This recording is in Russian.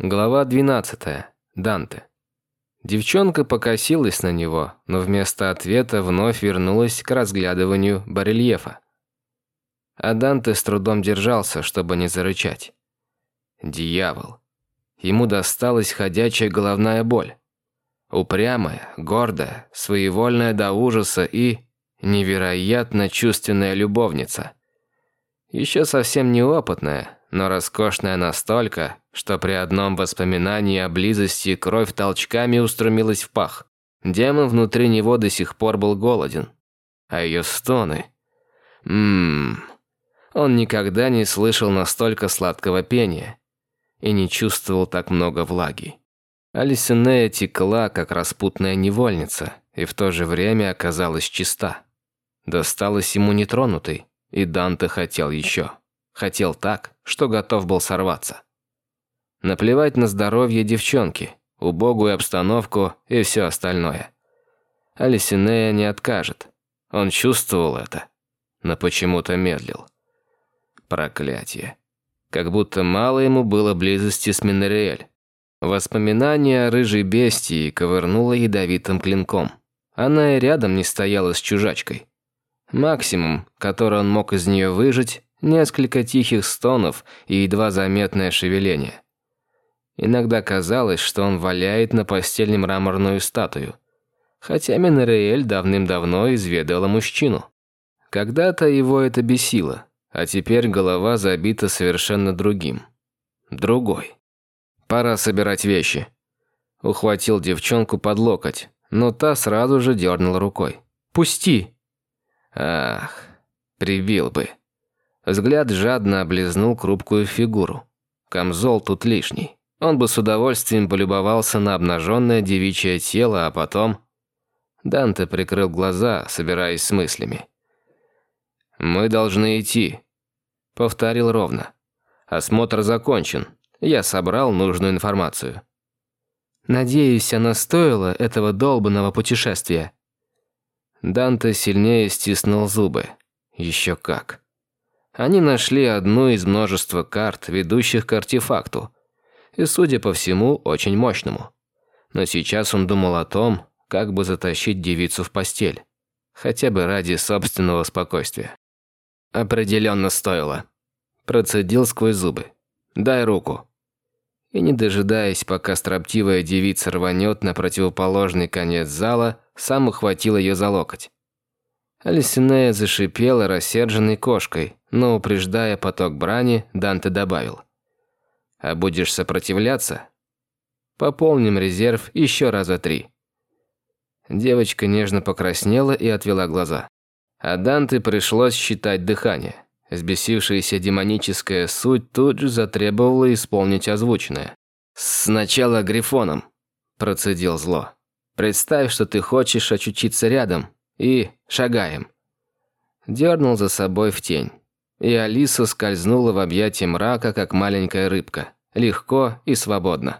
Глава 12. Данте. Девчонка покосилась на него, но вместо ответа вновь вернулась к разглядыванию барельефа. А Данте с трудом держался, чтобы не зарычать. Дьявол. Ему досталась ходячая головная боль. Упрямая, гордая, своевольная до ужаса и невероятно чувственная любовница. Еще совсем неопытная, но роскошная настолько, что при одном воспоминании о близости кровь толчками устремилась в пах. Демон внутри него до сих пор был голоден. А ее стоны... Ммм... Он никогда не слышал настолько сладкого пения и не чувствовал так много влаги. Алисинея текла, как распутная невольница, и в то же время оказалась чиста. Досталась ему нетронутой, и Данте хотел еще. Хотел так, что готов был сорваться. Наплевать на здоровье девчонки, убогую обстановку и все остальное. Алисинея не откажет. Он чувствовал это, но почему-то медлил. Проклятие. Как будто мало ему было близости с Минериэль. Воспоминание о рыжей бестии ковырнуло ядовитым клинком. Она и рядом не стояла с чужачкой. Максимум, который он мог из нее выжить, несколько тихих стонов и едва заметное шевеление. Иногда казалось, что он валяет на постели мраморную статую. Хотя Минериэль давным-давно изведала мужчину. Когда-то его это бесило, а теперь голова забита совершенно другим. Другой. Пора собирать вещи. Ухватил девчонку под локоть, но та сразу же дернула рукой. «Пусти!» Ах, прибил бы. Взгляд жадно облизнул крупкую фигуру. Камзол тут лишний. Он бы с удовольствием полюбовался на обнаженное девичье тело, а потом... Данте прикрыл глаза, собираясь с мыслями. «Мы должны идти», — повторил ровно. «Осмотр закончен. Я собрал нужную информацию». «Надеюсь, она стоила этого долбанного путешествия». Данте сильнее стиснул зубы. Еще как. Они нашли одну из множества карт, ведущих к артефакту, и, судя по всему, очень мощному. Но сейчас он думал о том, как бы затащить девицу в постель, хотя бы ради собственного спокойствия. Определенно стоило. Процедил сквозь зубы. «Дай руку». И не дожидаясь, пока строптивая девица рванет на противоположный конец зала, сам ухватил ее за локоть. Алисинея зашипела рассерженной кошкой, но, упреждая поток брани, Данте добавил. «А будешь сопротивляться? Пополним резерв еще раза три». Девочка нежно покраснела и отвела глаза. А Данте пришлось считать дыхание. Сбесившаяся демоническая суть тут же затребовала исполнить озвученное. «Сначала грифоном», – процедил зло. «Представь, что ты хочешь очутиться рядом, и шагаем». Дернул за собой в тень. И Алиса скользнула в объятия мрака, как маленькая рыбка. Легко и свободно.